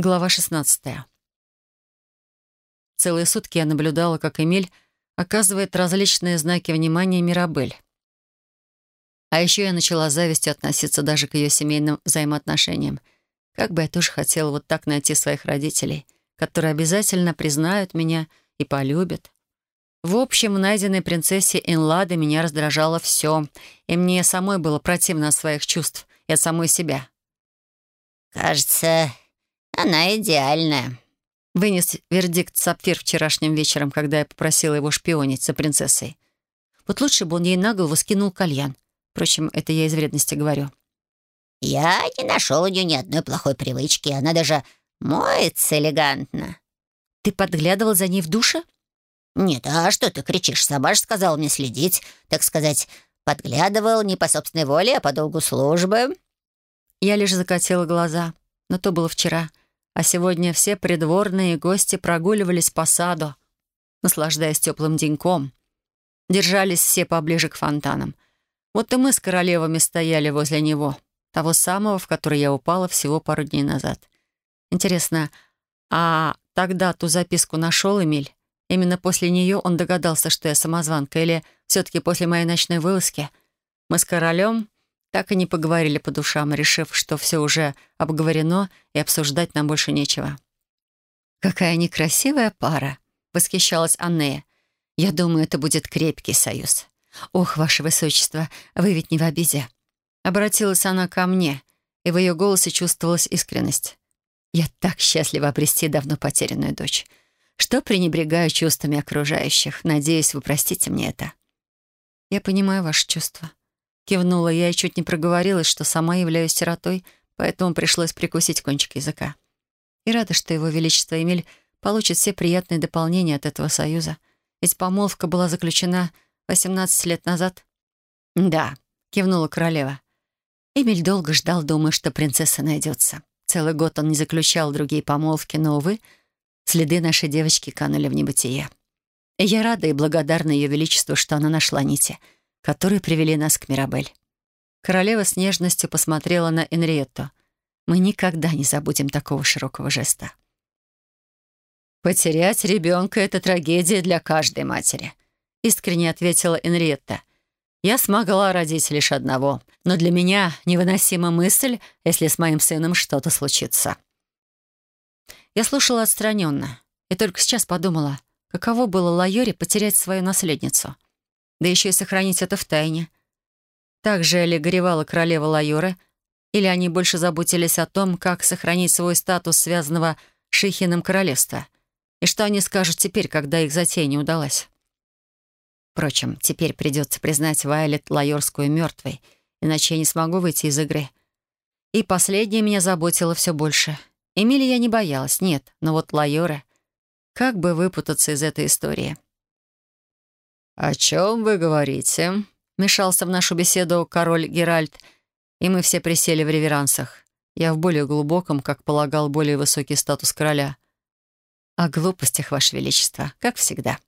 Глава 16. Целые сутки я наблюдала, как Эмиль оказывает различные знаки внимания Мирабель. А еще я начала завистью относиться даже к ее семейным взаимоотношениям. Как бы я тоже хотела вот так найти своих родителей, которые обязательно признают меня и полюбят. В общем, найденной принцессе Энлады меня раздражало все, и мне самой было противно от своих чувств и от самой себя. «Кажется, она идеальная», — вынес вердикт Сапфир вчерашним вечером, когда я попросила его шпионить за принцессой. Вот лучше бы он ей на голову скинул кальян. Впрочем, это я из вредности говорю. «Я не нашел у нее ни одной плохой привычки. Она даже моется элегантно». «Ты подглядывал за ней в душе?» «Нет, а что ты кричишь? Сама же сказала мне следить. Так сказать, подглядывал не по собственной воле, а по долгу службы». Я лишь закатила глаза. Но то было вчера а сегодня все придворные гости прогуливались по саду, наслаждаясь теплым деньком. Держались все поближе к фонтанам. Вот и мы с королевами стояли возле него, того самого, в который я упала всего пару дней назад. Интересно, а тогда ту записку нашел Эмиль? Именно после нее он догадался, что я самозванка, или все-таки после моей ночной вылазки? Мы с королем так и не поговорили по душам, решив, что все уже обговорено и обсуждать нам больше нечего. «Какая некрасивая пара!» — восхищалась Аннея. «Я думаю, это будет крепкий союз. Ох, ваше высочество, вы ведь не в обиде». Обратилась она ко мне, и в ее голосе чувствовалась искренность. «Я так счастлива обрести давно потерянную дочь, что пренебрегаю чувствами окружающих. Надеюсь, вы простите мне это». «Я понимаю ваши чувства», Кивнула я и чуть не проговорилась, что сама являюсь сиротой, поэтому пришлось прикусить кончик языка. И рада, что его величество Эмиль получит все приятные дополнения от этого союза. Ведь помолвка была заключена 18 лет назад. «Да», — кивнула королева. Эмиль долго ждал, думая, что принцесса найдется. Целый год он не заключал другие помолвки, но, увы, следы нашей девочки канули в небытие. И я рада и благодарна Ее Величеству, что она нашла нити — которые привели нас к Мирабель. Королева с нежностью посмотрела на Энриетту. Мы никогда не забудем такого широкого жеста. «Потерять ребенка — это трагедия для каждой матери», — искренне ответила Энриетта. «Я смогла родить лишь одного, но для меня невыносима мысль, если с моим сыном что-то случится». Я слушала отстраненно и только сейчас подумала, каково было Лайоре потерять свою наследницу — да еще и сохранить это в тайне. Так же ли горевала королева Лайора, или они больше заботились о том, как сохранить свой статус, связанного с Шихиным королевства, и что они скажут теперь, когда их затея не удалась? Впрочем, теперь придется признать Вайлет Лайорскую мертвой, иначе я не смогу выйти из игры. И последнее меня заботило все больше. Эмили я не боялась, нет, но вот Лайора... Как бы выпутаться из этой истории? «О чем вы говорите?» — мешался в нашу беседу король Геральт, и мы все присели в реверансах. Я в более глубоком, как полагал, более высокий статус короля. «О глупостях, Ваше Величество, как всегда».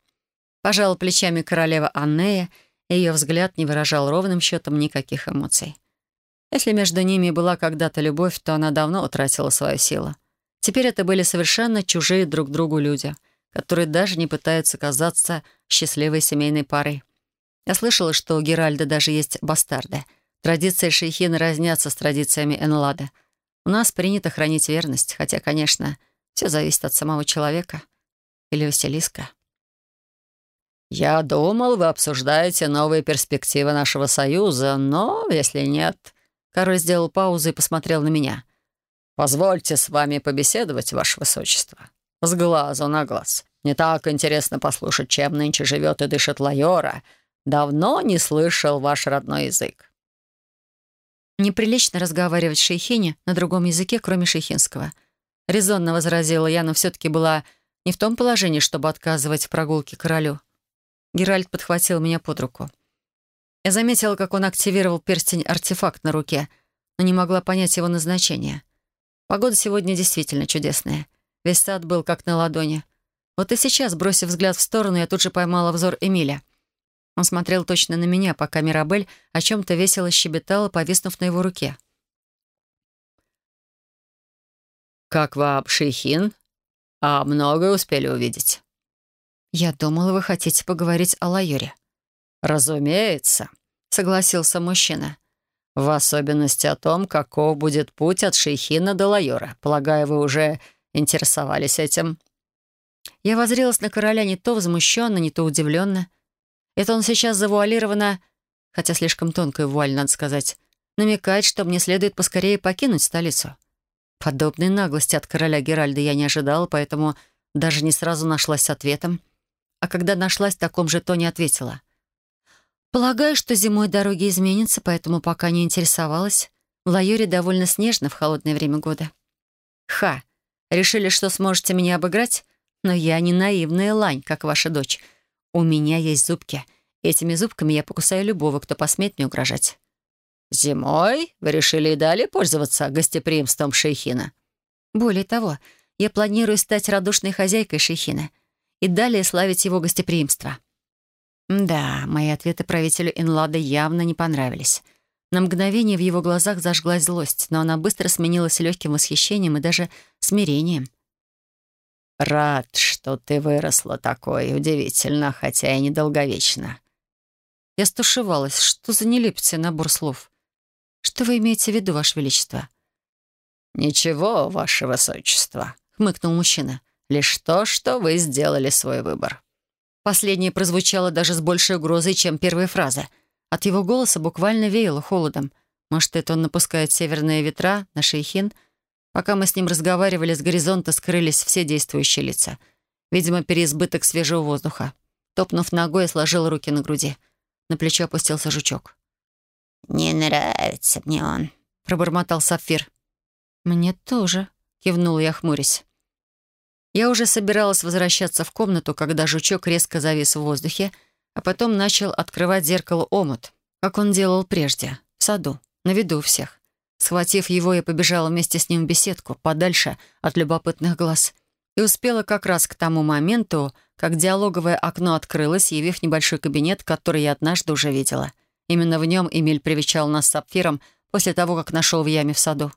Пожала плечами королева Аннея, и ее взгляд не выражал ровным счетом никаких эмоций. Если между ними была когда-то любовь, то она давно утратила свою силу. Теперь это были совершенно чужие друг другу люди — которые даже не пытаются казаться счастливой семейной парой. Я слышала, что у Геральда даже есть бастарды. Традиции шейхина разнятся с традициями Энлада. У нас принято хранить верность, хотя, конечно, все зависит от самого человека. Или Василиска. «Я думал, вы обсуждаете новые перспективы нашего союза, но, если нет...» Король сделал паузу и посмотрел на меня. «Позвольте с вами побеседовать, ваше высочество». С глазу на глаз. Не так интересно послушать, чем нынче живет и дышит Лайора. Давно не слышал ваш родной язык». «Неприлично разговаривать с шейхине на другом языке, кроме шейхинского». Резонно возразила я, но все-таки была не в том положении, чтобы отказывать в прогулке королю. Геральт подхватил меня под руку. Я заметила, как он активировал перстень-артефакт на руке, но не могла понять его назначение. Погода сегодня действительно чудесная — Весь сад был как на ладони. Вот и сейчас, бросив взгляд в сторону, я тут же поймала взор Эмиля. Он смотрел точно на меня, пока Мирабель о чем-то весело щебетала, повиснув на его руке. «Как вам, Шейхин? А многое успели увидеть?» «Я думала, вы хотите поговорить о Лайоре». «Разумеется», — согласился мужчина. «В особенности о том, каков будет путь от Шейхина до Лайора. Полагаю, вы уже интересовались этим». Я возрелась на короля не то возмущенно, не то удивленно. Это он сейчас завуалированно, хотя слишком тонкая вуаль, надо сказать, намекает, что мне следует поскорее покинуть столицу. Подобной наглости от короля Геральда я не ожидала, поэтому даже не сразу нашлась с ответом. А когда нашлась, в таком же тоне ответила. «Полагаю, что зимой дороги изменятся, поэтому пока не интересовалась. В Лайоре довольно снежно в холодное время года». «Ха! Решили, что сможете меня обыграть? Но я не наивная лань, как ваша дочь. У меня есть зубки. Этими зубками я покусаю любого, кто посмеет мне угрожать». «Зимой вы решили и далее пользоваться гостеприимством Шейхина?» «Более того, я планирую стать радушной хозяйкой Шейхина и далее славить его гостеприимство». Да, мои ответы правителю Инлада явно не понравились. На мгновение в его глазах зажглась злость, но она быстро сменилась легким восхищением и даже смирением. «Рад, что ты выросла такой. Удивительно, хотя и недолговечно». Я стушевалась. Что за нелепится набор слов? Что вы имеете в виду, Ваше Величество? «Ничего, Ваше Высочество», — хмыкнул мужчина. «Лишь то, что вы сделали свой выбор». Последнее прозвучало даже с большей угрозой, чем первая фраза. От его голоса буквально веяло холодом. Может, это он напускает северные ветра на шейхин? Пока мы с ним разговаривали, с горизонта скрылись все действующие лица. Видимо, переизбыток свежего воздуха. Топнув ногой, сложил руки на груди. На плечо опустился жучок. «Не нравится мне он», — пробормотал Сапфир. «Мне тоже», — кивнул я, хмурясь. Я уже собиралась возвращаться в комнату, когда жучок резко завис в воздухе, а потом начал открывать зеркало омут, как он делал прежде, в саду, на виду у всех. Схватив его, я побежала вместе с ним в беседку, подальше от любопытных глаз. И успела как раз к тому моменту, как диалоговое окно открылось, явив небольшой кабинет, который я однажды уже видела. Именно в нем Эмиль привечал нас с Сапфиром после того, как нашел в яме в саду.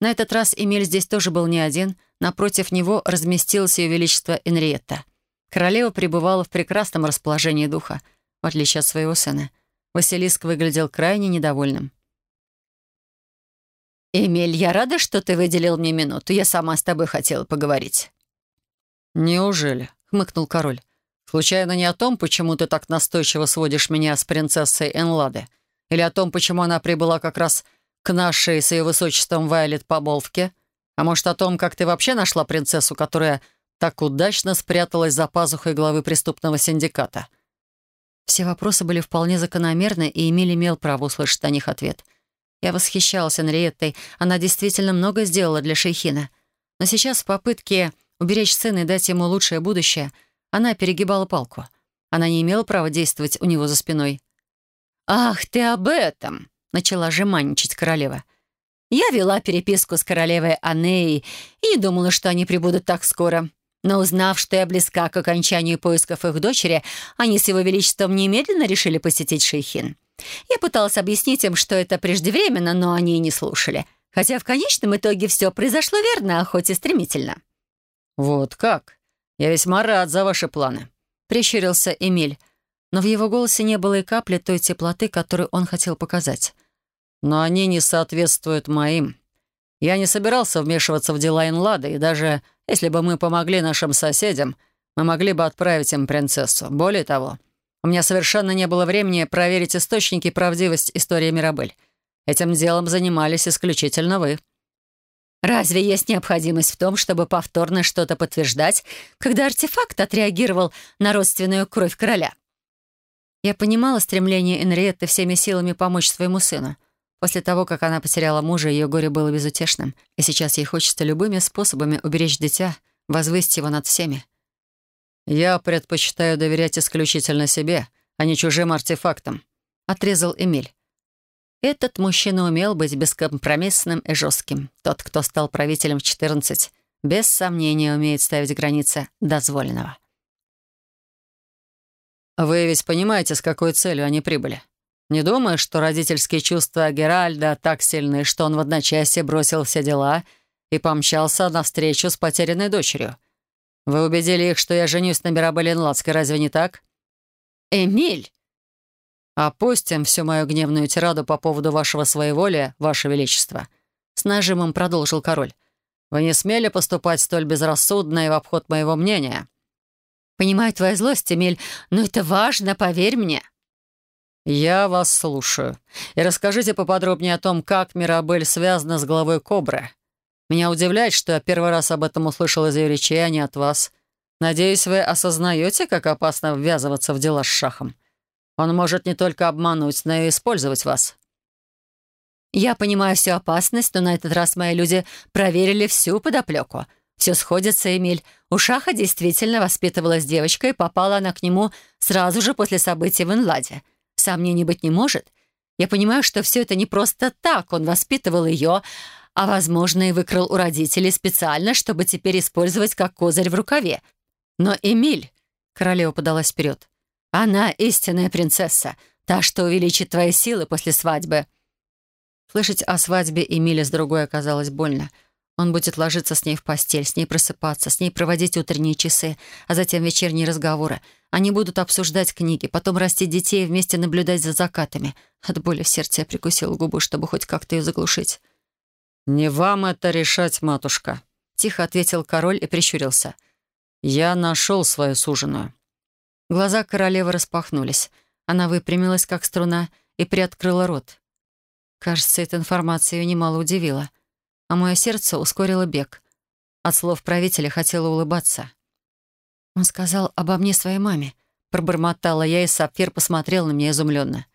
На этот раз Эмиль здесь тоже был не один. Напротив него разместилось ее величество Энриетта. Королева пребывала в прекрасном расположении духа, в отличие от своего сына. Василиск выглядел крайне недовольным. «Эмиль, я рада, что ты выделил мне минуту. Я сама с тобой хотела поговорить». «Неужели?» — хмыкнул король. «Случайно не о том, почему ты так настойчиво сводишь меня с принцессой Энлады? Или о том, почему она прибыла как раз к нашей с ее высочеством Вайлет помолвке? А может, о том, как ты вообще нашла принцессу, которая так удачно спряталась за пазухой главы преступного синдиката?» Все вопросы были вполне закономерны, и Эмиль имел право услышать на них ответ. Я восхищалась Энриеттой. Она действительно много сделала для Шейхина. Но сейчас в попытке уберечь сына и дать ему лучшее будущее, она перегибала палку. Она не имела права действовать у него за спиной. «Ах, ты об этом!» — начала жеманничать королева. «Я вела переписку с королевой Анеей и не думала, что они прибудут так скоро. Но узнав, что я близка к окончанию поисков их дочери, они с его величеством немедленно решили посетить Шейхин. Я пыталась объяснить им, что это преждевременно, но они и не слушали. Хотя в конечном итоге все произошло верно, хоть и стремительно». «Вот как? Я весьма рад за ваши планы», — прищурился Эмиль. Но в его голосе не было и капли той теплоты, которую он хотел показать но они не соответствуют моим. Я не собирался вмешиваться в дела Инлада, и даже если бы мы помогли нашим соседям, мы могли бы отправить им принцессу. Более того, у меня совершенно не было времени проверить источники и правдивость истории Мирабель. Этим делом занимались исключительно вы. Разве есть необходимость в том, чтобы повторно что-то подтверждать, когда артефакт отреагировал на родственную кровь короля? Я понимала стремление Энриетты всеми силами помочь своему сыну — После того, как она потеряла мужа, ее горе было безутешным, и сейчас ей хочется любыми способами уберечь дитя, возвысить его над всеми. «Я предпочитаю доверять исключительно себе, а не чужим артефактам», — отрезал Эмиль. Этот мужчина умел быть бескомпромиссным и жестким. Тот, кто стал правителем в 14, без сомнения умеет ставить границы дозволенного. «Вы ведь понимаете, с какой целью они прибыли?» Не думаешь, что родительские чувства Геральда так сильны, что он в одночасье бросил все дела и помчался навстречу с потерянной дочерью. Вы убедили их, что я женюсь на Мирабелле Инладской, разве не так?» «Эмиль!» «Опустим всю мою гневную тираду по поводу вашего своеволия, ваше величество», — с нажимом продолжил король. «Вы не смели поступать столь безрассудно и в обход моего мнения?» «Понимаю твою злость, Эмиль, но это важно, поверь мне». «Я вас слушаю. И расскажите поподробнее о том, как Мирабель связана с головой Кобры. Меня удивляет, что я первый раз об этом услышал из ее речей, а не от вас. Надеюсь, вы осознаете, как опасно ввязываться в дела с Шахом. Он может не только обмануть, но и использовать вас». «Я понимаю всю опасность, но на этот раз мои люди проверили всю подоплеку. Все сходится, Эмиль. У Шаха действительно воспитывалась девочка, и попала она к нему сразу же после событий в Инладе. Сомнений быть не может. Я понимаю, что все это не просто так. Он воспитывал ее, а, возможно, и выкрал у родителей специально, чтобы теперь использовать как козырь в рукаве. Но Эмиль, королева подалась вперед, она истинная принцесса, та, что увеличит твои силы после свадьбы. Слышать о свадьбе Эмиля с другой оказалось больно. Он будет ложиться с ней в постель, с ней просыпаться, с ней проводить утренние часы, а затем вечерние разговоры. Они будут обсуждать книги, потом растить детей и вместе наблюдать за закатами. От боли в сердце я прикусила губу, чтобы хоть как-то ее заглушить. «Не вам это решать, матушка», — тихо ответил король и прищурился. «Я нашел свою суженую». Глаза королевы распахнулись. Она выпрямилась, как струна, и приоткрыла рот. Кажется, эта информация ее немало удивила. А мое сердце ускорило бег. От слов правителя хотела улыбаться. «Он сказал обо мне своей маме», — пробормотала я, и Сапфир посмотрел на меня изумленно.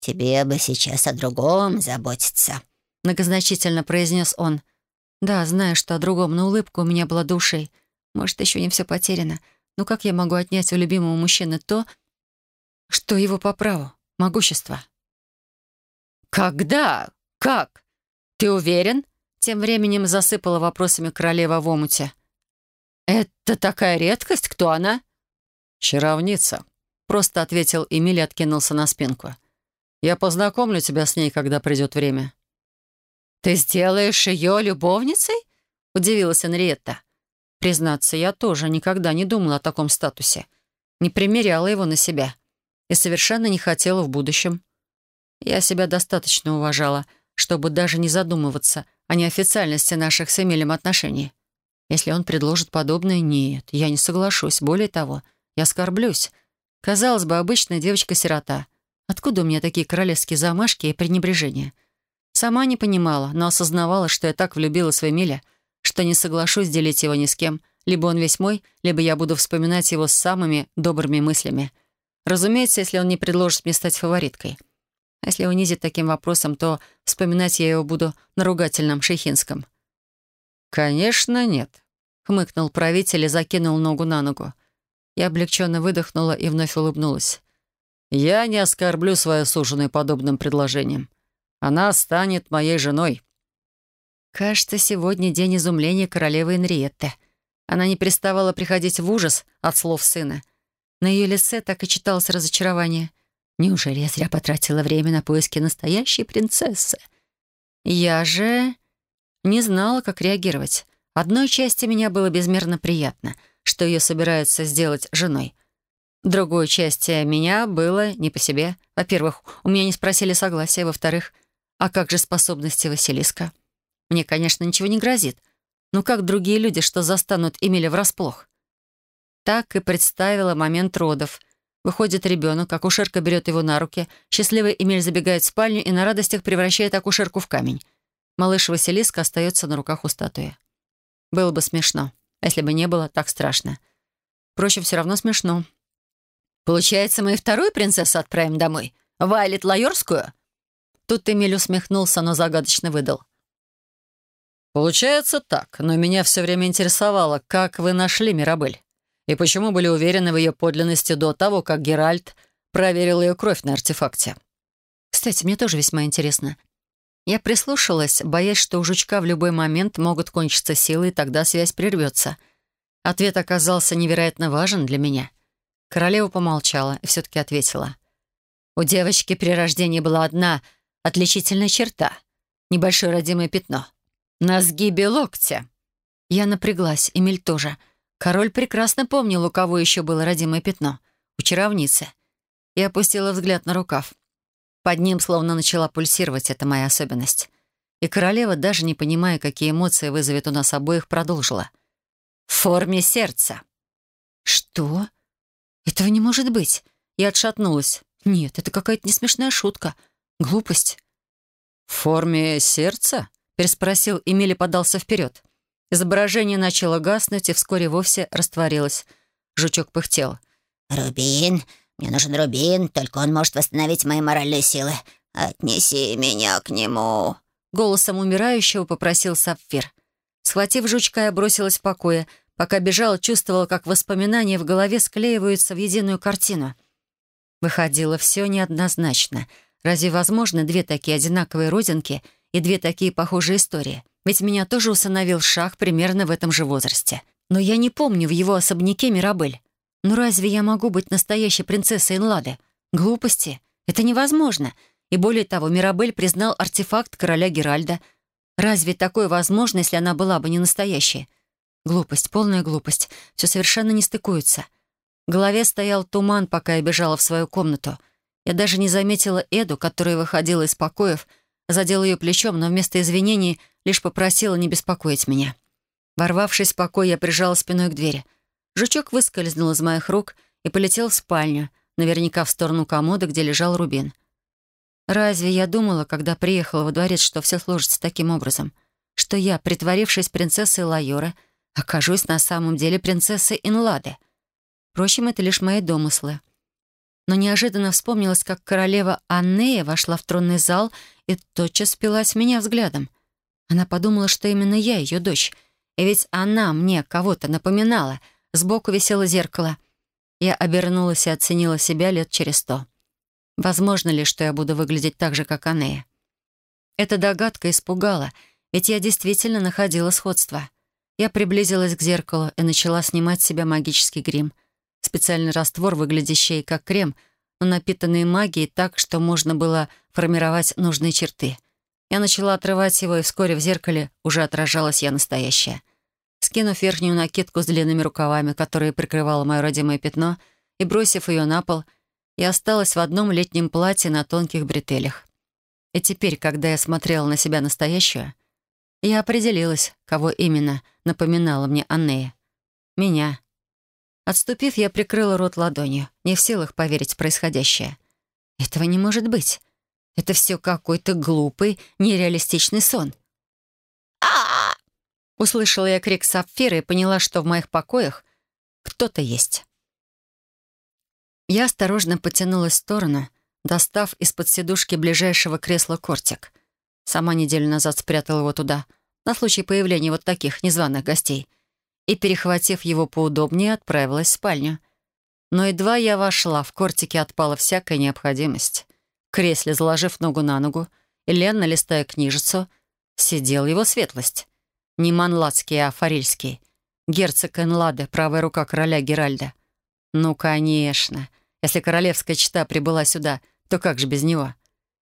«Тебе бы сейчас о другом заботиться», — многозначительно произнес он. «Да, знаю, что о другом, но улыбка у меня была душей. Может, еще не все потеряно. Но как я могу отнять у любимого мужчины то, что его по праву, могущество?» «Когда? Как? Ты уверен?» Тем временем засыпала вопросами королева в омуте. «Это такая редкость? Кто она?» «Чаровница», — просто ответил Эмиль и откинулся на спинку. «Я познакомлю тебя с ней, когда придет время». «Ты сделаешь ее любовницей?» — удивилась Энриетта. Признаться, я тоже никогда не думала о таком статусе. Не примеряла его на себя. И совершенно не хотела в будущем. Я себя достаточно уважала, чтобы даже не задумываться о неофициальности наших с Эмилем отношений. Если он предложит подобное, нет, я не соглашусь. Более того, я оскорблюсь. Казалось бы, обычная девочка-сирота. Откуда у меня такие королевские замашки и пренебрежения? Сама не понимала, но осознавала, что я так влюбилась в Эмиля, что не соглашусь делить его ни с кем. Либо он весь мой, либо я буду вспоминать его с самыми добрыми мыслями. Разумеется, если он не предложит мне стать фавориткой. А если унизит таким вопросом, то вспоминать я его буду на ругательном шейхинском. «Конечно, нет», — хмыкнул правитель и закинул ногу на ногу. Я облегченно выдохнула и вновь улыбнулась. «Я не оскорблю свою суженую подобным предложением. Она станет моей женой». Кажется, сегодня день изумления королевы Энриетты. Она не переставала приходить в ужас от слов сына. На ее лице так и читалось разочарование. Неужели я зря потратила время на поиски настоящей принцессы? Я же не знала, как реагировать. Одной части меня было безмерно приятно, что ее собираются сделать женой. Другой части меня было не по себе. Во-первых, у меня не спросили согласия. Во-вторых, а как же способности Василиска? Мне, конечно, ничего не грозит. Но как другие люди, что застанут Эмиля врасплох? Так и представила момент родов. Выходит ребенок, акушерка берет его на руки, счастливый Эмиль забегает в спальню и на радостях превращает акушерку в камень. Малыш Василиска остается на руках у статуи. Было бы смешно, если бы не было так страшно. Впрочем, все равно смешно. «Получается, мы и вторую принцессу отправим домой? Вайлет Лайорскую?» Тут Эмиль усмехнулся, но загадочно выдал. «Получается так, но меня все время интересовало, как вы нашли Мирабель, и почему были уверены в ее подлинности до того, как Геральт проверил ее кровь на артефакте». «Кстати, мне тоже весьма интересно. Я прислушалась, боясь, что у жучка в любой момент могут кончиться силы, и тогда связь прервется. Ответ оказался невероятно важен для меня. Королева помолчала и все-таки ответила. «У девочки при рождении была одна отличительная черта — небольшое родимое пятно. «На сгибе локтя». Я напряглась, Эмиль тоже. Король прекрасно помнил, у кого еще было родимое пятно. У чаровницы. Я опустила взгляд на рукав. Под ним словно начала пульсировать, это моя особенность. И королева, даже не понимая, какие эмоции вызовет у нас обоих, продолжила. «В форме сердца». «Что? Этого не может быть». Я отшатнулась. «Нет, это какая-то несмешная шутка. Глупость». «В форме сердца?» — переспросил Эмили подался вперед. Изображение начало гаснуть и вскоре вовсе растворилось. Жучок пыхтел. «Рубин, мне нужен рубин, только он может восстановить мои моральные силы. Отнеси меня к нему». Голосом умирающего попросил Сапфир. Схватив жучка, я бросилась в покое. Пока бежала, чувствовала, как воспоминания в голове склеиваются в единую картину. Выходило все неоднозначно. Разве возможно две такие одинаковые родинки и две такие похожие истории? Ведь меня тоже усыновил Шах примерно в этом же возрасте. Но я не помню в его особняке Мирабель. Ну разве я могу быть настоящей принцессой Инлады? Глупости. Это невозможно. И более того, Мирабель признал артефакт короля Геральда. Разве такое возможно, если она была бы не настоящей? Глупость, полная глупость. Все совершенно не стыкуется. В голове стоял туман, пока я бежала в свою комнату. Я даже не заметила Эду, которая выходила из покоев, задела ее плечом, но вместо извинений лишь попросила не беспокоить меня. Ворвавшись в покой, я прижала спиной к двери. Жучок выскользнул из моих рук и полетел в спальню, наверняка в сторону комода, где лежал Рубин. Разве я думала, когда приехала во дворец, что все сложится таким образом? Что я, притворившись принцессой Лайора, окажусь на самом деле принцессой Инлады? Впрочем, это лишь мои домыслы. Но неожиданно вспомнилось, как королева Аннея вошла в тронный зал и тотчас впилась в меня взглядом. Она подумала, что именно я ее дочь. И ведь она мне кого-то напоминала. Сбоку висело зеркало. Я обернулась и оценила себя лет через сто. Возможно ли, что я буду выглядеть так же, как Анея? Эта догадка испугала, ведь я действительно находила сходство. Я приблизилась к зеркалу и начала снимать с себя магический грим. Специальный раствор, выглядящий как крем, но напитанный магией так, что можно было формировать нужные черты. Я начала отрывать его, и вскоре в зеркале уже отражалась я настоящая. Скинув верхнюю накидку с длинными рукавами, которая прикрывала мое родимое пятно, и бросив ее на пол — и осталась в одном летнем платье на тонких бретелях. И теперь, когда я смотрела на себя настоящую, я определилась, кого именно напоминала мне Аннея. Меня. Отступив, я прикрыла рот ладонью, не в силах поверить в происходящее. Этого не может быть. Это все какой-то глупый, нереалистичный сон. Услышала я крик Сапфира и поняла, что в моих покоях кто-то есть. Я осторожно потянулась в сторону, достав из-под сидушки ближайшего кресла кортик. Сама неделю назад спрятала его туда, на случай появления вот таких незваных гостей. И, перехватив его поудобнее, отправилась в спальню. Но едва я вошла, в кортике отпала всякая необходимость. В кресле, заложив ногу на ногу, и ленно листая книжицу, сидел его светлость. Не Манладский, а Фарильский. Герцог Энладе, правая рука короля Геральда. Ну, конечно. Если королевская чита прибыла сюда, то как же без него?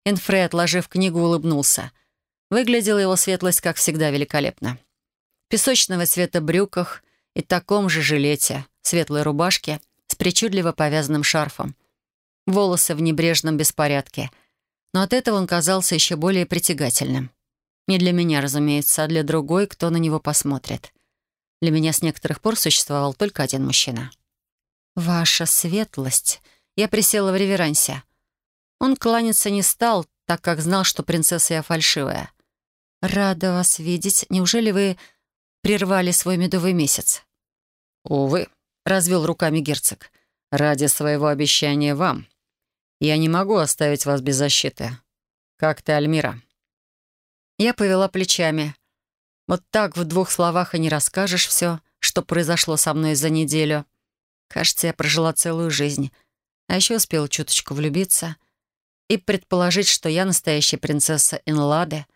Энфрей, отложив книгу, улыбнулся. Выглядела его светлость, как всегда, великолепно. Песочного цвета брюках и таком же жилете, светлой рубашке с причудливо повязанным шарфом. Волосы в небрежном беспорядке. Но от этого он казался еще более притягательным. Не для меня, разумеется, а для другой, кто на него посмотрит. Для меня с некоторых пор существовал только один мужчина — «Ваша светлость!» Я присела в реверансе. Он кланяться не стал, так как знал, что принцесса я фальшивая. «Рада вас видеть. Неужели вы прервали свой медовый месяц?» «Увы», — развел руками герцог. «Ради своего обещания вам. Я не могу оставить вас без защиты. Как ты, Альмира?» Я повела плечами. Вот так в двух словах и не расскажешь все, что произошло со мной за неделю. Кажется, я прожила целую жизнь, а еще успела чуточку влюбиться и предположить, что я настоящая принцесса Инлады,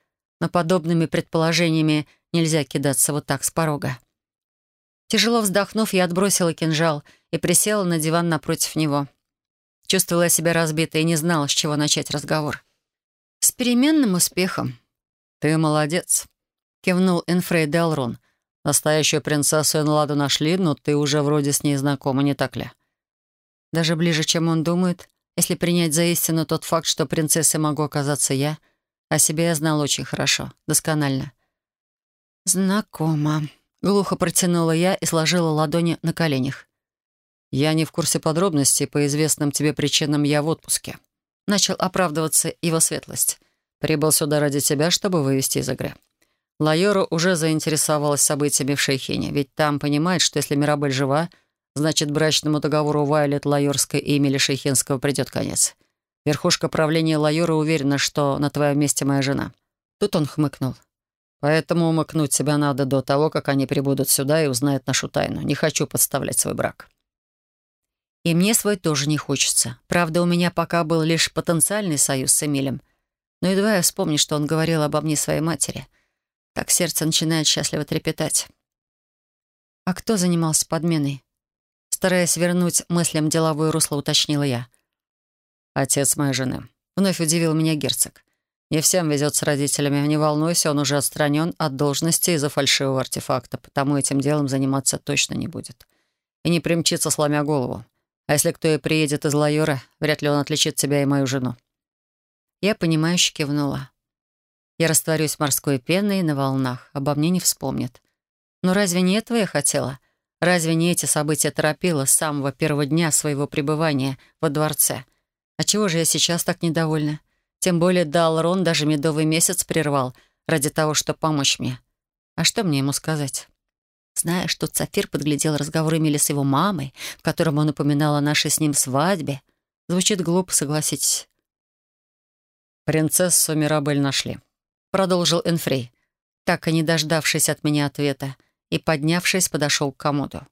но подобными предположениями нельзя кидаться вот так с порога. Тяжело вздохнув, я отбросила кинжал и присела на диван напротив него. Чувствовала себя разбитой и не знала, с чего начать разговор. С переменным успехом. «Ты молодец», — кивнул Энфрей Делрон. «Настоящую принцессу Энладу нашли, но ты уже вроде с ней знакома, не так ли?» Даже ближе, чем он думает, если принять за истину тот факт, что принцессой могу оказаться я, о себе я знал очень хорошо, досконально. «Знакомо», — глухо протянула я и сложила ладони на коленях. «Я не в курсе подробностей, по известным тебе причинам я в отпуске». Начал оправдываться его светлость. «Прибыл сюда ради тебя, чтобы вывести из игры». Лайора уже заинтересовалась событиями в Шейхине, ведь там понимает, что если Мирабель жива, значит, брачному договору Вайлет Лайорской и Эмили Шейхинского придет конец. Верхушка правления Лайора уверена, что на твоем месте моя жена. Тут он хмыкнул. Поэтому умыкнуть тебя надо до того, как они прибудут сюда и узнают нашу тайну. Не хочу подставлять свой брак. И мне свой тоже не хочется. Правда, у меня пока был лишь потенциальный союз с Эмилем. Но едва я вспомню, что он говорил обо мне своей матери, так сердце начинает счастливо трепетать. А кто занимался подменой? Стараясь вернуть мыслям деловое русло, уточнила я. Отец моей жены. Вновь удивил меня герцог. Не всем везет с родителями. Не волнуйся, он уже отстранен от должности из-за фальшивого артефакта, потому этим делом заниматься точно не будет. И не примчится, сломя голову. А если кто и приедет из Лайора, вряд ли он отличит тебя и мою жену». Я, понимающе кивнула. Я растворюсь морской пеной на волнах, обо мне не вспомнят. Но разве не этого я хотела? Разве не эти события торопила с самого первого дня своего пребывания во дворце? А чего же я сейчас так недовольна? Тем более Далрон даже медовый месяц прервал ради того, чтобы помочь мне. А что мне ему сказать? Зная, что Цафир подглядел разговор Эмили с его мамой, в котором он упоминал о нашей с ним свадьбе, звучит глупо, согласитесь. «Принцессу Мирабель нашли», — продолжил Энфрей, так и не дождавшись от меня ответа, и, поднявшись, подошел к комоду.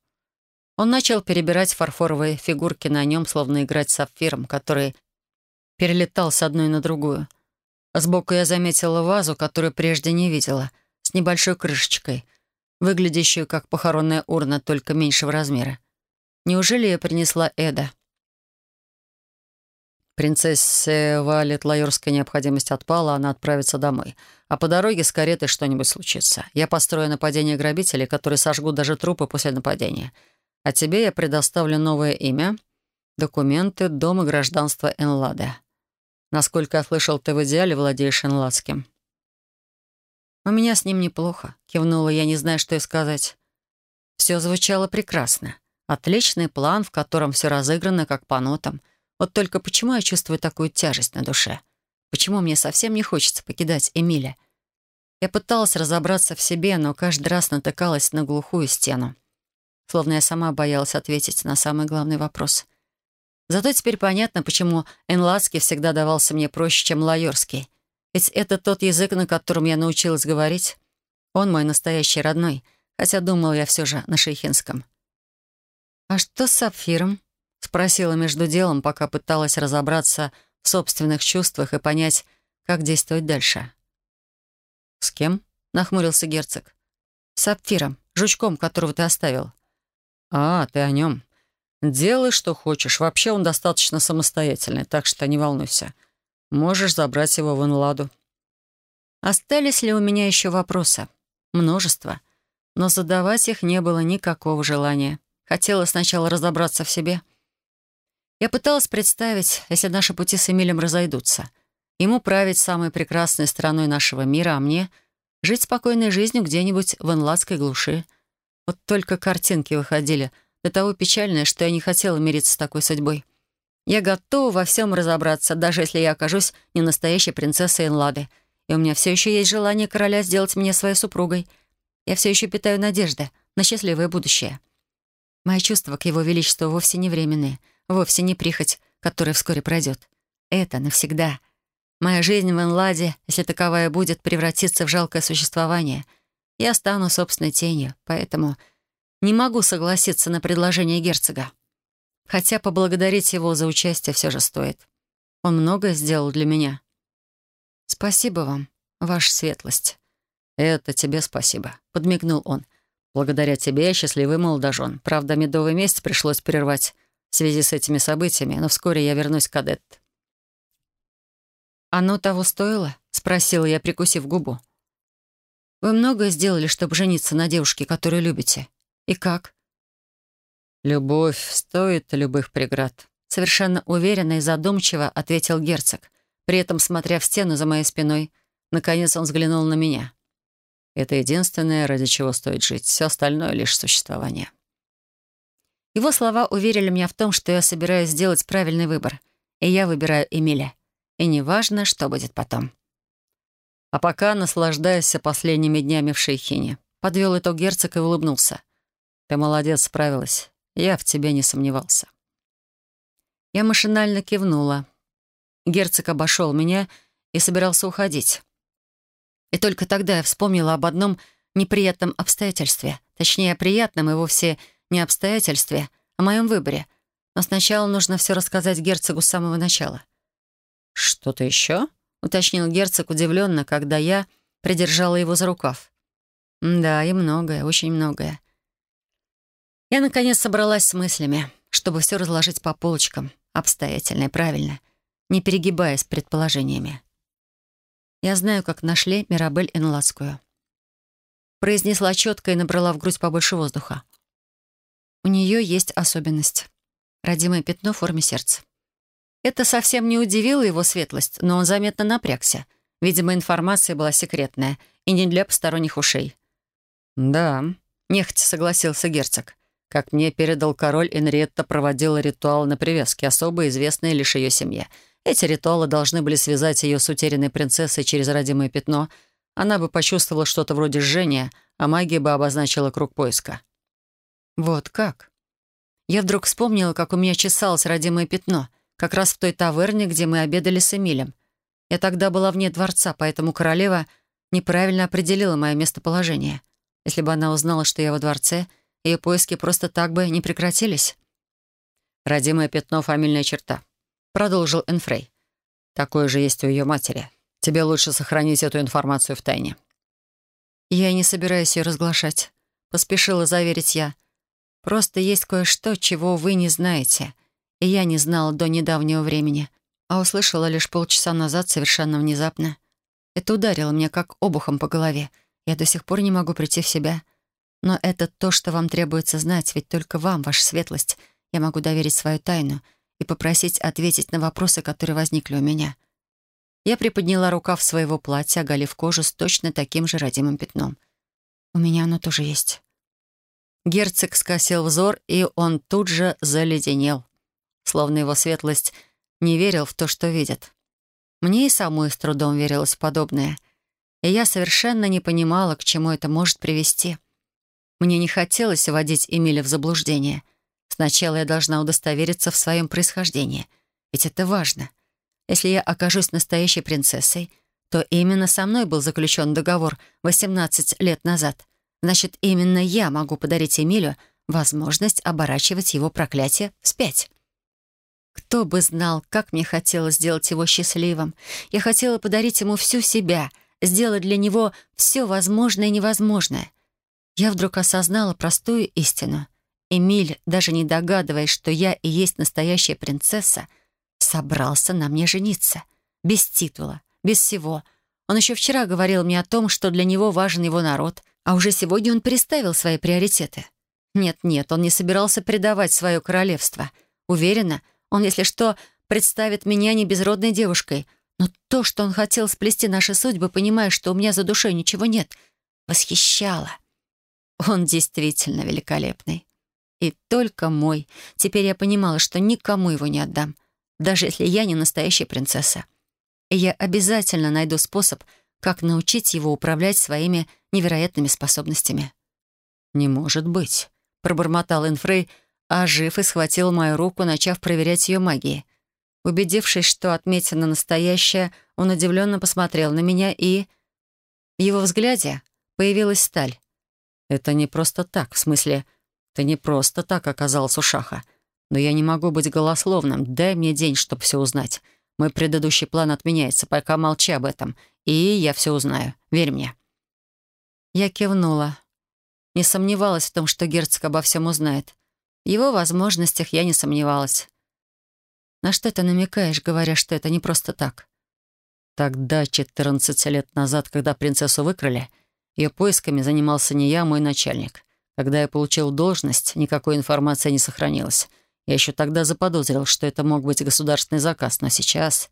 Он начал перебирать фарфоровые фигурки на нем, словно играть с сапфиром, который перелетал с одной на другую. Сбоку я заметила вазу, которую прежде не видела, с небольшой крышечкой — выглядящую как похоронная урна, только меньшего размера. Неужели я принесла Эда? Принцессе Валет Лайорская необходимость отпала, она отправится домой. А по дороге с каретой что-нибудь случится. Я построю нападение грабителей, которые сожгут даже трупы после нападения. А тебе я предоставлю новое имя, документы, дом и гражданство Энлада. Насколько я слышал, ты в идеале владеешь энладским. «У меня с ним неплохо», — кивнула я, не знаю, что и сказать. Все звучало прекрасно. Отличный план, в котором все разыграно как по нотам. Вот только почему я чувствую такую тяжесть на душе? Почему мне совсем не хочется покидать Эмиля? Я пыталась разобраться в себе, но каждый раз натыкалась на глухую стену. Словно я сама боялась ответить на самый главный вопрос. Зато теперь понятно, почему Энлацкий всегда давался мне проще, чем Лайорский. Ведь это тот язык, на котором я научилась говорить. Он мой настоящий родной, хотя думал я все же на шейхинском. «А что с сапфиром?» — спросила между делом, пока пыталась разобраться в собственных чувствах и понять, как действовать дальше. «С кем?» — нахмурился герцог. «С сапфиром, жучком, которого ты оставил». «А, ты о нем. Делай, что хочешь. Вообще он достаточно самостоятельный, так что не волнуйся. Можешь забрать его в Энладу». Остались ли у меня еще вопросы? Множество. Но задавать их не было никакого желания. Хотела сначала разобраться в себе. Я пыталась представить, если наши пути с Эмилем разойдутся. Ему править самой прекрасной страной нашего мира, а мне — жить спокойной жизнью где-нибудь в энладской глуши. Вот только картинки выходили до того печальное, что я не хотела мириться с такой судьбой. Я готова во всем разобраться, даже если я окажусь не настоящей принцессой Энлады. И у меня все еще есть желание короля сделать меня своей супругой. Я все еще питаю надежды на счастливое будущее. Мои чувства к его величеству вовсе не временные, вовсе не прихоть, которая вскоре пройдет. Это навсегда. Моя жизнь в Энладе, если таковая будет, превратится в жалкое существование. Я стану собственной тенью, поэтому не могу согласиться на предложение герцога. Хотя поблагодарить его за участие все же стоит. Он многое сделал для меня. «Спасибо вам, ваша светлость». «Это тебе спасибо», — подмигнул он. «Благодаря тебе я счастливый молодожен. Правда, медовый месяц пришлось прервать в связи с этими событиями, но вскоре я вернусь к адетт». «Оно того стоило?» — спросила я, прикусив губу. Вы многое сделали, чтобы жениться на девушке, которую любите. И как?» «Любовь стоит любых преград», — совершенно уверенно и задумчиво ответил герцог, при этом смотря в стену за моей спиной. Наконец он взглянул на меня. «Это единственное, ради чего стоит жить. Все остальное — лишь существование». Его слова уверили меня в том, что я собираюсь сделать правильный выбор, и я выбираю Эмиля. И неважно, что будет потом. А пока наслаждайся последними днями в Шейхине. Подвел итог герцог и улыбнулся. Ты молодец, справилась. Я в тебе не сомневался. Я машинально кивнула. Герцог обошел меня и собирался уходить. И только тогда я вспомнила об одном неприятном обстоятельстве. Точнее, приятном и вовсе не обстоятельстве, а моем выборе. Но сначала нужно все рассказать герцогу с самого начала. «Что-то еще?» — уточнил герцог удивленно, когда я придержала его за рукав. «Да, и многое, очень многое. Я, наконец, собралась с мыслями, чтобы все разложить по полочкам, обстоятельно и правильно, не перегибаясь предположениями. Я знаю, как нашли Мирабель Энладскую. Произнесла четко и набрала в грудь побольше воздуха. У нее есть особенность. Родимое пятно в форме сердца. Это совсем не удивило его светлость, но он заметно напрягся. Видимо, информация была секретная и не для посторонних ушей. «Да», — нехотя согласился герцог. Как мне передал король, Энриетта проводила ритуал на привязке, особо известные лишь ее семье. Эти ритуалы должны были связать ее с утерянной принцессой через родимое пятно. Она бы почувствовала что-то вроде жжения, а магия бы обозначила круг поиска. Вот как? Я вдруг вспомнила, как у меня чесалось родимое пятно, как раз в той таверне, где мы обедали с Эмилем. Я тогда была вне дворца, поэтому королева неправильно определила мое местоположение. Если бы она узнала, что я во дворце — ее поиски просто так бы не прекратились. «Родимое пятно — фамильная черта», — продолжил Энфрей. «Такое же есть у ее матери. Тебе лучше сохранить эту информацию в тайне». «Я не собираюсь ее разглашать», — поспешила заверить я. «Просто есть кое-что, чего вы не знаете, и я не знала до недавнего времени, а услышала лишь полчаса назад совершенно внезапно. Это ударило меня как обухом по голове. Я до сих пор не могу прийти в себя». Но это то, что вам требуется знать, ведь только вам, ваша светлость, я могу доверить свою тайну и попросить ответить на вопросы, которые возникли у меня. Я приподняла рукав своего платья, оголив кожу с точно таким же родимым пятном. У меня оно тоже есть. Герцог скосил взор, и он тут же заледенел. Словно его светлость не верил в то, что видит. Мне и самой с трудом верилось подобное. И я совершенно не понимала, к чему это может привести. Мне не хотелось вводить Эмиля в заблуждение. Сначала я должна удостовериться в своем происхождении. Ведь это важно. Если я окажусь настоящей принцессой, то именно со мной был заключен договор 18 лет назад. Значит, именно я могу подарить Эмилю возможность оборачивать его проклятие вспять. Кто бы знал, как мне хотелось сделать его счастливым. Я хотела подарить ему всю себя, сделать для него все возможное и невозможное я вдруг осознала простую истину. Эмиль, даже не догадываясь, что я и есть настоящая принцесса, собрался на мне жениться. Без титула, без всего. Он еще вчера говорил мне о том, что для него важен его народ, а уже сегодня он переставил свои приоритеты. Нет-нет, он не собирался предавать свое королевство. Уверена, он, если что, представит меня не безродной девушкой, но то, что он хотел сплести наши судьбы, понимая, что у меня за душой ничего нет, восхищало. Он действительно великолепный. И только мой. Теперь я понимала, что никому его не отдам, даже если я не настоящая принцесса. И я обязательно найду способ, как научить его управлять своими невероятными способностями. «Не может быть», — пробормотал Инфрей, ожив и схватил мою руку, начав проверять ее магией. Убедившись, что отметина настоящая, он удивленно посмотрел на меня и... В его взгляде появилась сталь. Это не просто так, в смысле, ты не просто так оказался у Шаха. Но я не могу быть голословным. Дай мне день, чтобы все узнать. Мой предыдущий план отменяется, пока молчи об этом. И я все узнаю. Верь мне». Я кивнула. Не сомневалась в том, что герцог обо всем узнает. В его возможностях я не сомневалась. На что ты намекаешь, говоря, что это не просто так? Тогда, 14 лет назад, когда принцессу выкрали, Ее поисками занимался не я, а мой начальник. Когда я получил должность, никакой информации не сохранилось. Я еще тогда заподозрил, что это мог быть государственный заказ, но сейчас...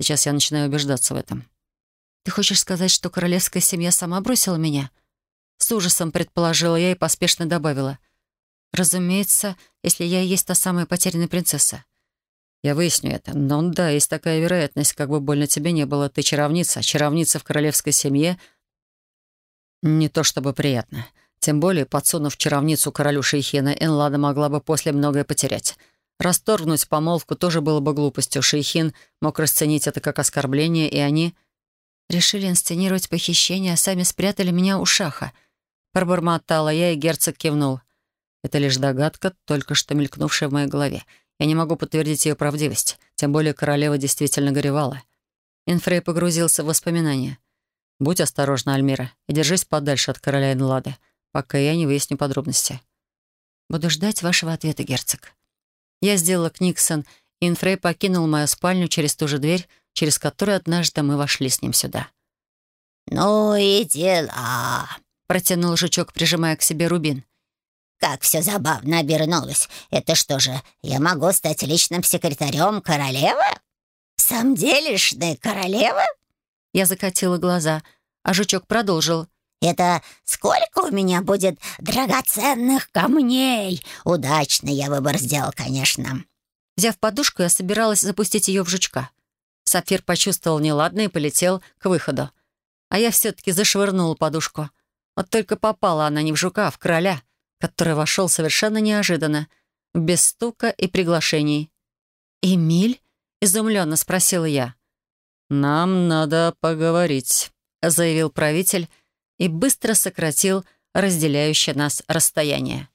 Сейчас я начинаю убеждаться в этом. «Ты хочешь сказать, что королевская семья сама бросила меня?» С ужасом предположила я и поспешно добавила. «Разумеется, если я и есть та самая потерянная принцесса». «Я выясню это. Но да, есть такая вероятность, как бы больно тебе не было. Ты чаровница. Чаровница в королевской семье не то чтобы приятно. Тем более, подсунув чаровницу королю Шейхена, Энлада могла бы после многое потерять. Расторгнуть помолвку тоже было бы глупостью. Шейхин мог расценить это как оскорбление, и они... Решили инсценировать похищение, а сами спрятали меня у шаха. Пробормотала я, и герцог кивнул. Это лишь догадка, только что мелькнувшая в моей голове. Я не могу подтвердить ее правдивость. Тем более королева действительно горевала. Инфрей погрузился в воспоминания. «Будь осторожна, Альмира, и держись подальше от короля Энлады, пока я не выясню подробности». «Буду ждать вашего ответа, герцог». Я сделала Книксон, и Инфрей покинул мою спальню через ту же дверь, через которую однажды мы вошли с ним сюда. «Ну и дела», — протянул жучок, прижимая к себе рубин. «Как все забавно обернулось. Это что же, я могу стать личным секретарем королевы? В самом делешной королевы?» Я закатила глаза, а жучок продолжил. «Это сколько у меня будет драгоценных камней? Удачный я выбор сделал, конечно». Взяв подушку, я собиралась запустить ее в жучка. Сапфир почувствовал неладное и полетел к выходу. А я все-таки зашвырнула подушку. Вот только попала она не в жука, а в короля, который вошел совершенно неожиданно, без стука и приглашений. «Эмиль?» — изумленно спросила я. «Нам надо поговорить», — заявил правитель и быстро сократил разделяющее нас расстояние.